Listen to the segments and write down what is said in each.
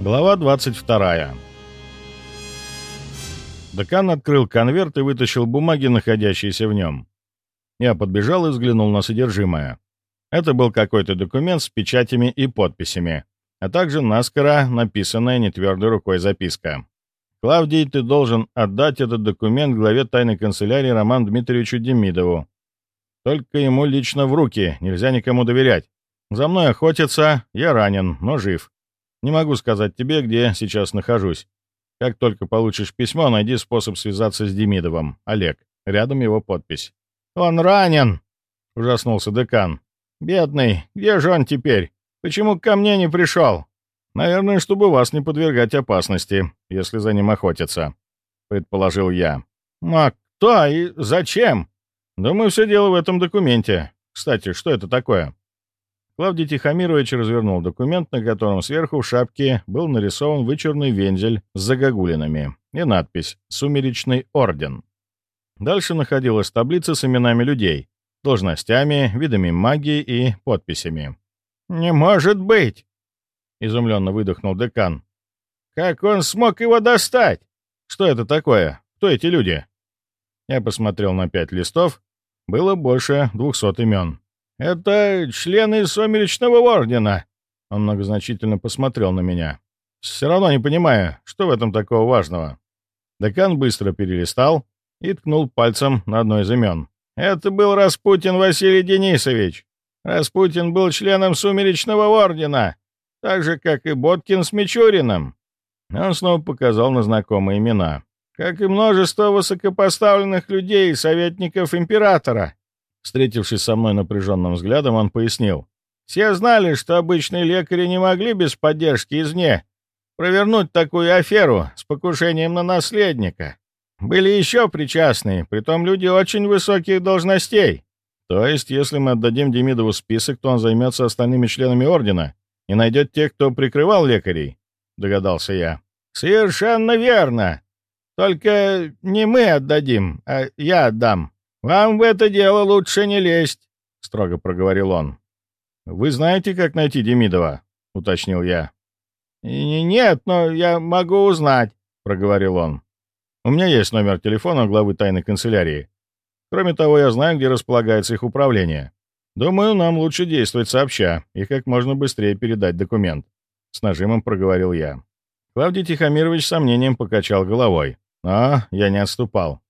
Глава 22. Декан открыл конверт и вытащил бумаги, находящиеся в нем. Я подбежал и взглянул на содержимое. Это был какой-то документ с печатями и подписями, а также наскоро написанная нетвердой рукой записка. «Клавдий, ты должен отдать этот документ главе тайной канцелярии Роману Дмитриевичу Демидову. Только ему лично в руки, нельзя никому доверять. За мной охотятся, я ранен, но жив. Не могу сказать тебе, где сейчас нахожусь. Как только получишь письмо, найди способ связаться с Демидовым. Олег. Рядом его подпись. «Он ранен!» — ужаснулся декан. «Бедный, где же он теперь? Почему ко мне не пришел?» «Наверное, чтобы вас не подвергать опасности, если за ним охотятся», — предположил я. «А кто и зачем?» «Думаю, все дело в этом документе. Кстати, что это такое?» Клавдий Тихомирович развернул документ, на котором сверху в шапке был нарисован вычурный вензель с загогулинами и надпись «Сумеречный орден». Дальше находилась таблица с именами людей, должностями, видами магии и подписями. «Не может быть!» — изумленно выдохнул декан. «Как он смог его достать? Что это такое? Кто эти люди?» Я посмотрел на пять листов. Было больше двухсот имен. «Это члены Сумеречного Ордена!» Он многозначительно посмотрел на меня. «Все равно не понимаю, что в этом такого важного?» Декан быстро перелистал и ткнул пальцем на одно из имен. «Это был Распутин Василий Денисович. Распутин был членом Сумеречного Ордена, так же, как и Боткин с Мичуриным». Он снова показал на знакомые имена. «Как и множество высокопоставленных людей и советников императора». Встретившись со мной напряженным взглядом, он пояснил. «Все знали, что обычные лекари не могли без поддержки извне провернуть такую аферу с покушением на наследника. Были еще причастные, притом люди очень высоких должностей. То есть, если мы отдадим Демидову список, то он займется остальными членами Ордена и найдет тех, кто прикрывал лекарей?» — догадался я. «Совершенно верно. Только не мы отдадим, а я отдам. «Вам в это дело лучше не лезть», — строго проговорил он. «Вы знаете, как найти Демидова?» — уточнил я. «Нет, но я могу узнать», — проговорил он. «У меня есть номер телефона главы тайной канцелярии. Кроме того, я знаю, где располагается их управление. Думаю, нам лучше действовать сообща и как можно быстрее передать документ», — с нажимом проговорил я. Клавдий Тихомирович с сомнением покачал головой, но я не отступал.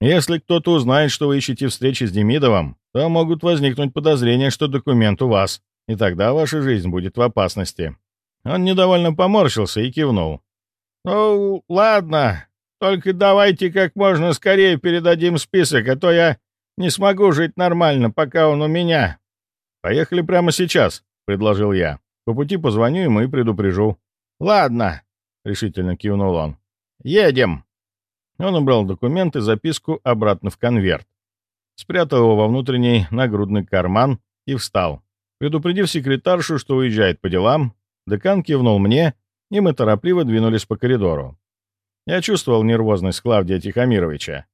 Если кто-то узнает, что вы ищете встречи с Демидовым, то могут возникнуть подозрения, что документ у вас, и тогда ваша жизнь будет в опасности». Он недовольно поморщился и кивнул. «Ну, ладно, только давайте как можно скорее передадим список, а то я не смогу жить нормально, пока он у меня». «Поехали прямо сейчас», — предложил я. «По пути позвоню ему и предупрежу». «Ладно», — решительно кивнул он. «Едем». Он убрал документ и записку обратно в конверт, спрятал его во внутренний нагрудный карман и встал. Предупредив секретаршу, что уезжает по делам, декан кивнул мне, и мы торопливо двинулись по коридору. Я чувствовал нервозность Клавдия Тихомировича.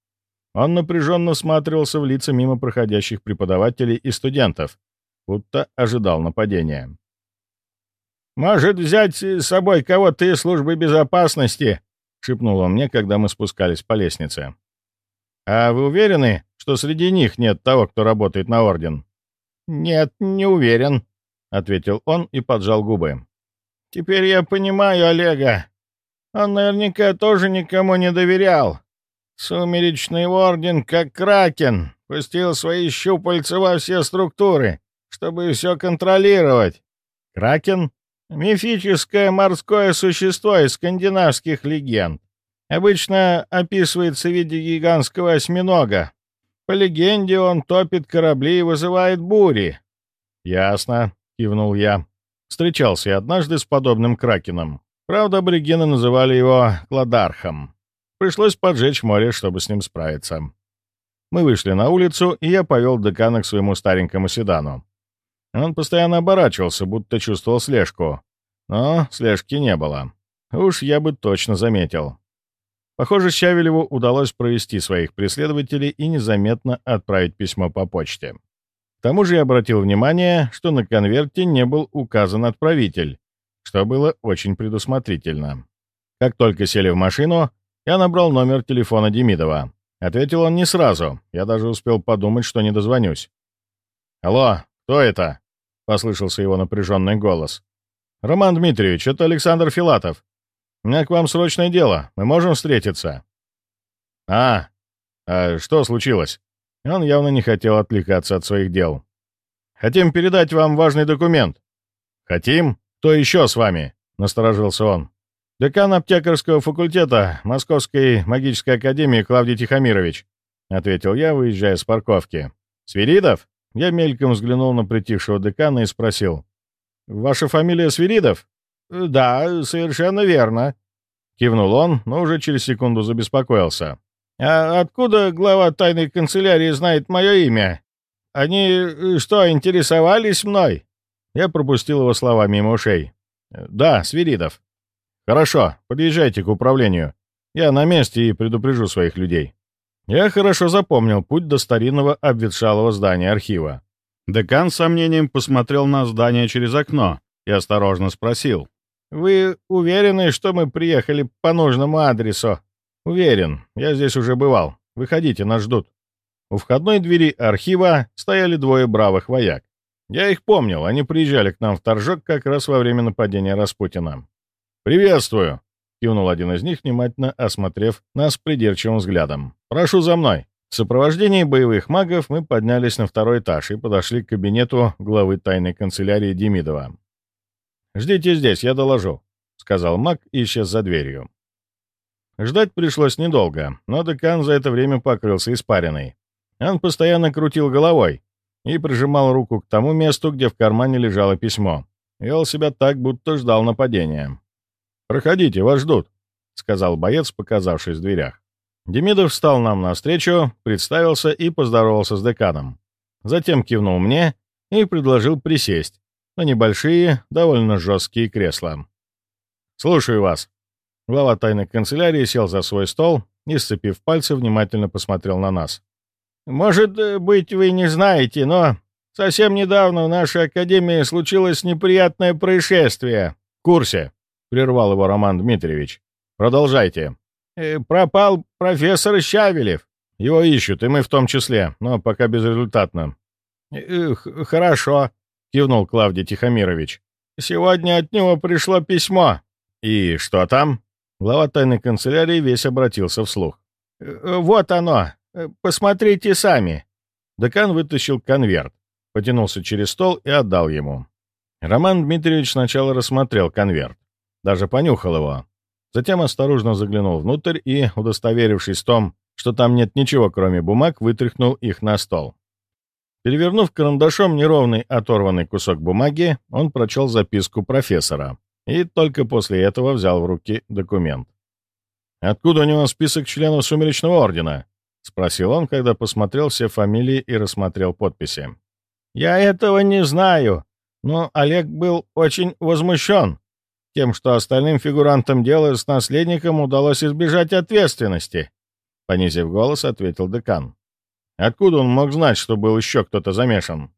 Он напряженно всматривался в лица мимо проходящих преподавателей и студентов, будто ожидал нападения. «Может, взять с собой кого-то из службы безопасности?» — шепнул он мне, когда мы спускались по лестнице. «А вы уверены, что среди них нет того, кто работает на Орден?» «Нет, не уверен», — ответил он и поджал губы. «Теперь я понимаю Олега. Он наверняка тоже никому не доверял. Сумеречный Орден, как Кракен, пустил свои щупальца во все структуры, чтобы все контролировать. Кракен Мифическое морское существо из скандинавских легенд. Обычно описывается в виде гигантского осьминога. По легенде, он топит корабли и вызывает бури. «Ясно», — кивнул я. Встречался я однажды с подобным кракеном. Правда, аборигены называли его Кладархом. Пришлось поджечь море, чтобы с ним справиться. Мы вышли на улицу, и я повел декана к своему старенькому седану. Он постоянно оборачивался, будто чувствовал слежку. Но слежки не было. Уж я бы точно заметил. Похоже, Щавелеву удалось провести своих преследователей и незаметно отправить письмо по почте. К тому же я обратил внимание, что на конверте не был указан отправитель, что было очень предусмотрительно. Как только сели в машину, я набрал номер телефона Демидова. Ответил он не сразу, я даже успел подумать, что не дозвонюсь. «Алло, кто это?» — послышался его напряженный голос. «Роман Дмитриевич, это Александр Филатов. У меня к вам срочное дело, мы можем встретиться?» «А, а что случилось?» Он явно не хотел отвлекаться от своих дел. «Хотим передать вам важный документ». «Хотим? Кто еще с вами?» — насторожился он. «Декан аптекарского факультета Московской магической академии Клавдий Тихомирович», — ответил я, выезжая с парковки. «Свиридов?» Я мельком взглянул на притихшего декана и спросил. «Ваша фамилия Свиридов?» «Да, совершенно верно», — кивнул он, но уже через секунду забеспокоился. «А откуда глава тайной канцелярии знает мое имя? Они э, что, интересовались мной?» Я пропустил его слова мимо ушей. «Да, Свиридов». «Хорошо, подъезжайте к управлению. Я на месте и предупрежу своих людей». Я хорошо запомнил путь до старинного обветшалого здания архива. Декан с сомнением посмотрел на здание через окно и осторожно спросил. «Вы уверены, что мы приехали по нужному адресу?» «Уверен. Я здесь уже бывал. Выходите, нас ждут». У входной двери архива стояли двое бравых вояк. Я их помнил, они приезжали к нам в Торжок как раз во время нападения Распутина. «Приветствую!» — кивнул один из них, внимательно осмотрев нас придирчивым взглядом. «Прошу за мной!» В сопровождении боевых магов мы поднялись на второй этаж и подошли к кабинету главы тайной канцелярии Демидова. «Ждите здесь, я доложу», — сказал маг и исчез за дверью. Ждать пришлось недолго, но декан за это время покрылся испариной. Он постоянно крутил головой и прижимал руку к тому месту, где в кармане лежало письмо. Вел себя так, будто ждал нападения. «Проходите, вас ждут», — сказал боец, показавшись в дверях. Демидов встал нам навстречу, представился и поздоровался с деканом. Затем кивнул мне и предложил присесть на небольшие, довольно жесткие кресла. «Слушаю вас», Глава тайной канцелярии сел за свой стол и, сцепив пальцы, внимательно посмотрел на нас. «Может э, быть, вы не знаете, но совсем недавно в нашей академии случилось неприятное происшествие». «В курсе», — прервал его Роман Дмитриевич. «Продолжайте». Э, «Пропал профессор Щавелев. Его ищут, и мы в том числе, но пока безрезультатно». Э, «Хорошо», — кивнул Клавдий Тихомирович. «Сегодня от него пришло письмо». «И что там?» Глава тайной канцелярии весь обратился вслух. «Э, «Вот оно! Посмотрите сами!» Декан вытащил конверт, потянулся через стол и отдал ему. Роман Дмитриевич сначала рассмотрел конверт, даже понюхал его. Затем осторожно заглянул внутрь и, удостоверившись в том, что там нет ничего, кроме бумаг, вытряхнул их на стол. Перевернув карандашом неровный оторванный кусок бумаги, он прочел записку профессора и только после этого взял в руки документ. «Откуда у него список членов Сумеречного Ордена?» — спросил он, когда посмотрел все фамилии и рассмотрел подписи. «Я этого не знаю, но Олег был очень возмущен тем, что остальным фигурантам дела с наследником удалось избежать ответственности», — понизив голос, ответил декан. «Откуда он мог знать, что был еще кто-то замешан?»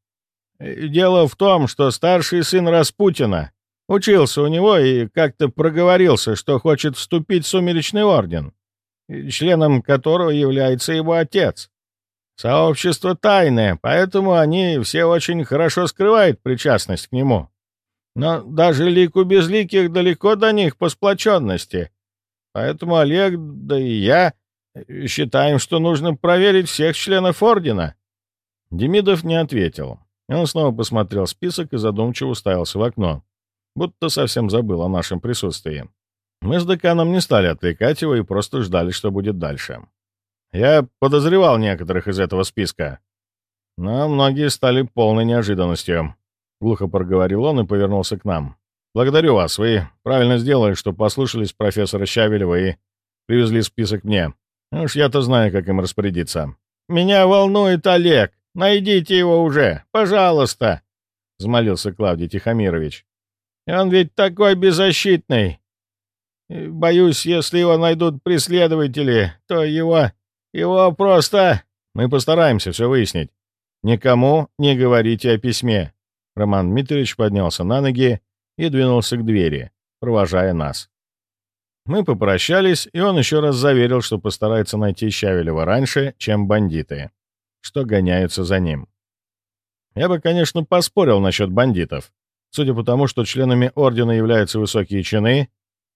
«Дело в том, что старший сын Распутина Учился у него и как-то проговорился, что хочет вступить в Сумеречный Орден, членом которого является его отец. Сообщество тайное, поэтому они все очень хорошо скрывают причастность к нему. Но даже лику безликих далеко до них по сплоченности. Поэтому Олег, да и я, считаем, что нужно проверить всех членов Ордена». Демидов не ответил. Он снова посмотрел список и задумчиво уставился в окно будто совсем забыл о нашем присутствии. Мы с деканом не стали отвлекать его и просто ждали, что будет дальше. Я подозревал некоторых из этого списка, но многие стали полной неожиданностью. Глухо проговорил он и повернулся к нам. «Благодарю вас. Вы правильно сделали, что послушались профессора Щавелева и привезли список мне. Уж я-то знаю, как им распорядиться». «Меня волнует Олег. Найдите его уже. Пожалуйста!» — взмолился Клавдий Тихомирович. Он ведь такой беззащитный. Боюсь, если его найдут преследователи, то его... его просто... Мы постараемся все выяснить. Никому не говорите о письме. Роман Дмитриевич поднялся на ноги и двинулся к двери, провожая нас. Мы попрощались, и он еще раз заверил, что постарается найти Щавелева раньше, чем бандиты, что гоняются за ним. Я бы, конечно, поспорил насчет бандитов. Судя по тому, что членами ордена являются высокие чины,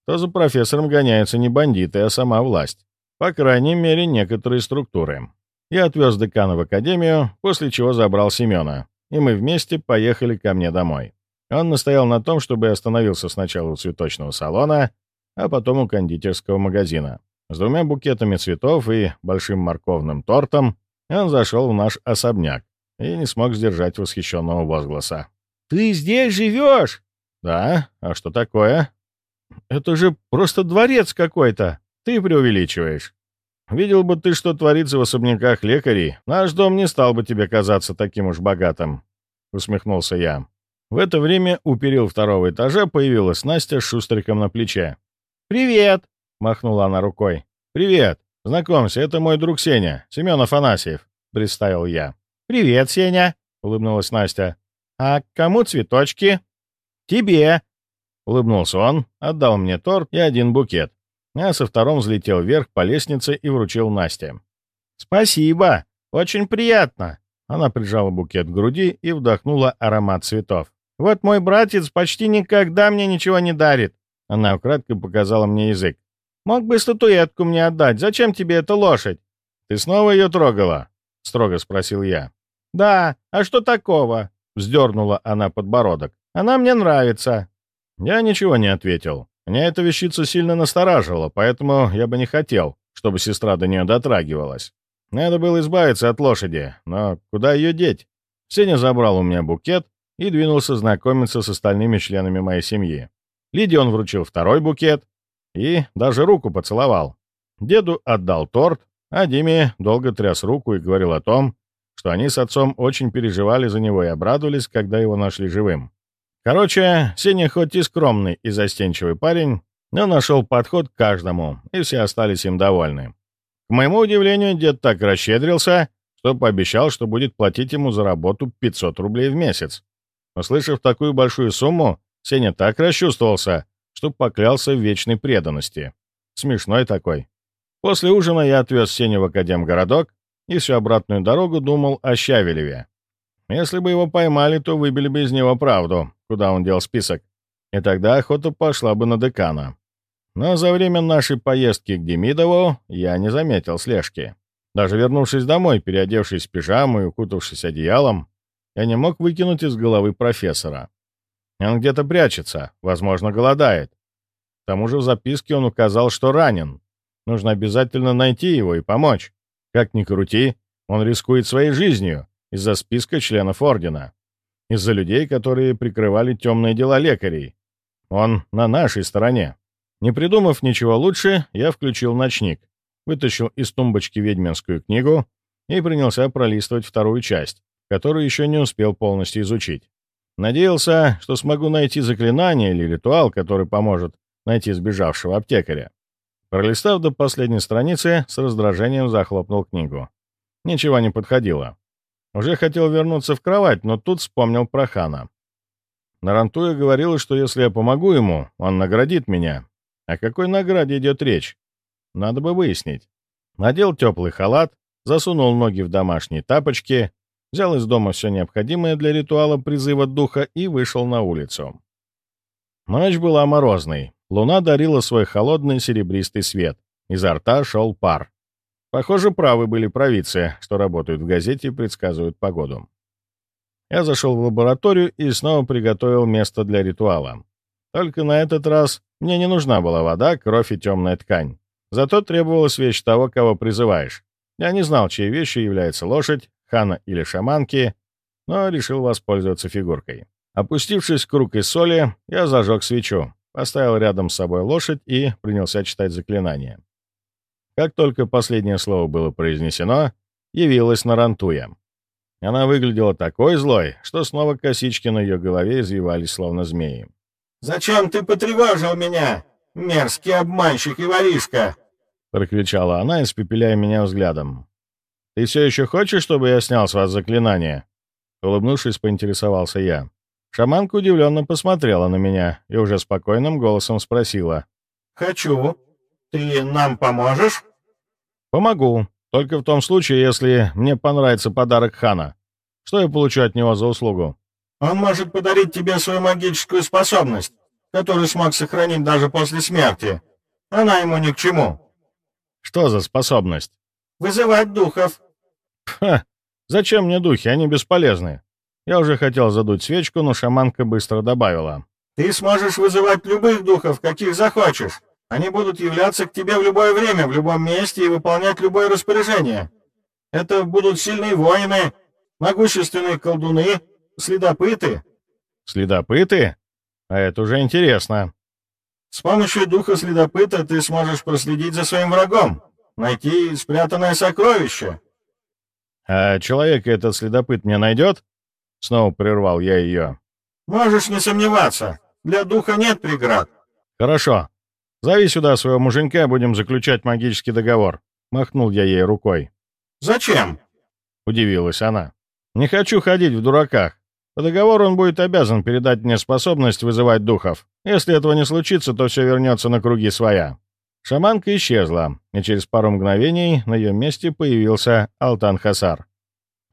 то за профессором гоняются не бандиты, а сама власть. По крайней мере, некоторые структуры. Я отвез декана в академию, после чего забрал Семена, и мы вместе поехали ко мне домой. Он настоял на том, чтобы я остановился сначала у цветочного салона, а потом у кондитерского магазина. С двумя букетами цветов и большим морковным тортом он зашел в наш особняк и не смог сдержать восхищенного возгласа. «Ты здесь живешь?» «Да? А что такое?» «Это же просто дворец какой-то!» «Ты преувеличиваешь. Видел бы ты, что творится в особняках лекарей, наш дом не стал бы тебе казаться таким уж богатым», — усмехнулся я. В это время у перил второго этажа появилась Настя с шустриком на плече. «Привет!» — махнула она рукой. «Привет! Знакомься, это мой друг Сеня, Семен Афанасьев», — представил я. «Привет, Сеня!» — улыбнулась Настя. «А кому цветочки?» «Тебе!» — улыбнулся он, отдал мне торт и один букет, а со вторым взлетел вверх по лестнице и вручил Насте. «Спасибо! Очень приятно!» Она прижала букет к груди и вдохнула аромат цветов. «Вот мой братец почти никогда мне ничего не дарит!» Она украдкой показала мне язык. «Мог бы статуэтку мне отдать. Зачем тебе эта лошадь?» «Ты снова ее трогала?» — строго спросил я. «Да, а что такого?» — вздернула она подбородок. «Она мне нравится». Я ничего не ответил. Меня эта вещица сильно настораживала, поэтому я бы не хотел, чтобы сестра до нее дотрагивалась. Надо было избавиться от лошади, но куда ее деть? Сеня забрал у меня букет и двинулся знакомиться с остальными членами моей семьи. Лиде он вручил второй букет и даже руку поцеловал. Деду отдал торт, а Диме долго тряс руку и говорил о том, что они с отцом очень переживали за него и обрадовались, когда его нашли живым. Короче, Сеня хоть и скромный и застенчивый парень, но нашел подход к каждому, и все остались им довольны. К моему удивлению, дед так расщедрился, что пообещал, что будет платить ему за работу 500 рублей в месяц. Услышав такую большую сумму, Сеня так расчувствовался, что поклялся в вечной преданности. Смешной такой. После ужина я отвез Сеню в Академгородок и всю обратную дорогу думал о Щавелеве. Если бы его поймали, то выбили бы из него правду, куда он дел список, и тогда охота пошла бы на декана. Но за время нашей поездки к Демидову я не заметил слежки. Даже вернувшись домой, переодевшись в пижаму и укутавшись одеялом, я не мог выкинуть из головы профессора. Он где-то прячется, возможно, голодает. К тому же в записке он указал, что ранен. Нужно обязательно найти его и помочь. Как ни крути, он рискует своей жизнью, из-за списка членов Ордена. Из-за людей, которые прикрывали темные дела лекарей. Он на нашей стороне. Не придумав ничего лучше, я включил ночник, вытащил из тумбочки ведьминскую книгу и принялся пролистывать вторую часть, которую еще не успел полностью изучить. Надеялся, что смогу найти заклинание или ритуал, который поможет найти сбежавшего аптекаря. Пролистав до последней страницы, с раздражением захлопнул книгу. Ничего не подходило. Уже хотел вернуться в кровать, но тут вспомнил про Хана. Нарантуя говорила, что если я помогу ему, он наградит меня. О какой награде идет речь? Надо бы выяснить. Надел теплый халат, засунул ноги в домашние тапочки, взял из дома все необходимое для ритуала призыва духа и вышел на улицу. Ночь была морозной. Луна дарила свой холодный серебристый свет. Изо рта шел пар. Похоже, правы были провидцы, что работают в газете и предсказывают погоду. Я зашел в лабораторию и снова приготовил место для ритуала. Только на этот раз мне не нужна была вода, кровь и темная ткань. Зато требовалась вещь того, кого призываешь. Я не знал, чьей вещью является лошадь, хана или шаманки, но решил воспользоваться фигуркой. Опустившись в круг из соли, я зажег свечу, поставил рядом с собой лошадь и принялся читать заклинание. Как только последнее слово было произнесено, явилась Нарантуя. Она выглядела такой злой, что снова косички на ее голове извивались, словно змеи. «Зачем ты потревожил меня, мерзкий обманщик и воришка?» Прокричала она, испепеляя меня взглядом. «Ты все еще хочешь, чтобы я снял с вас заклинание?» Улыбнувшись, поинтересовался я. Шаманка удивленно посмотрела на меня и уже спокойным голосом спросила. «Хочу. Ты нам поможешь?» «Помогу. Только в том случае, если мне понравится подарок хана. Что я получу от него за услугу?» «Он может подарить тебе свою магическую способность, которую смог сохранить даже после смерти. Она ему ни к чему». «Что за способность?» «Вызывать духов». «Ха! Зачем мне духи? Они бесполезны. Я уже хотел задуть свечку, но шаманка быстро добавила. «Ты сможешь вызывать любых духов, каких захочешь. Они будут являться к тебе в любое время, в любом месте и выполнять любое распоряжение. Это будут сильные воины, могущественные колдуны, следопыты». «Следопыты? А это уже интересно». «С помощью духа следопыта ты сможешь проследить за своим врагом, найти спрятанное сокровище». «А человека этот следопыт мне найдет?» Снова прервал я ее. «Можешь не сомневаться. Для духа нет преград». «Хорошо. Зови сюда своего муженька, будем заключать магический договор». Махнул я ей рукой. «Зачем?» — удивилась она. «Не хочу ходить в дураках. По договору он будет обязан передать мне способность вызывать духов. Если этого не случится, то все вернется на круги своя». Шаманка исчезла, и через пару мгновений на ее месте появился Алтан Хасар.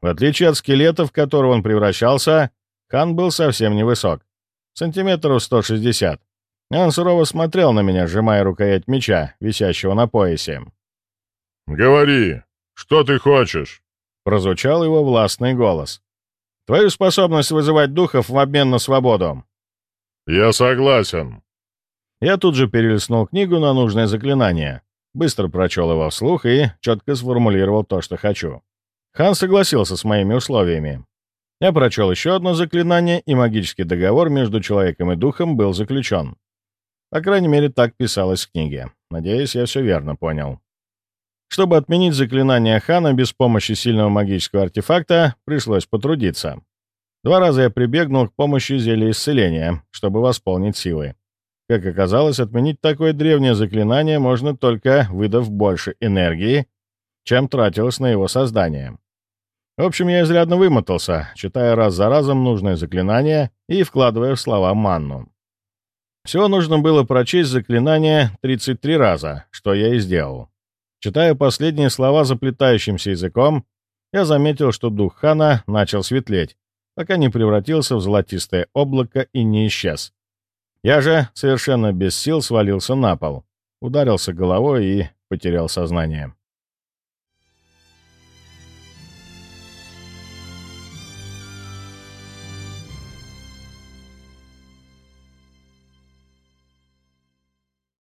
В отличие от скелета, в которого он превращался, хан был совсем невысок, сантиметров 160. Он сурово смотрел на меня, сжимая рукоять меча, висящего на поясе. «Говори, что ты хочешь?» — прозвучал его властный голос. «Твою способность вызывать духов в обмен на свободу». «Я согласен». Я тут же перелистнул книгу на нужное заклинание, быстро прочел его вслух и четко сформулировал то, что хочу. Хан согласился с моими условиями. Я прочел еще одно заклинание, и магический договор между человеком и духом был заключен. По крайней мере, так писалось в книге. Надеюсь, я все верно понял. Чтобы отменить заклинание Хана без помощи сильного магического артефакта, пришлось потрудиться. Два раза я прибегнул к помощи зелья исцеления, чтобы восполнить силы. Как оказалось, отменить такое древнее заклинание можно только выдав больше энергии чем тратилось на его создание. В общем, я изрядно вымотался, читая раз за разом нужное заклинание и вкладывая в слова манну. Всего нужно было прочесть заклинание 33 раза, что я и сделал. Читая последние слова заплетающимся языком, я заметил, что дух хана начал светлеть, пока не превратился в золотистое облако и не исчез. Я же совершенно без сил свалился на пол, ударился головой и потерял сознание.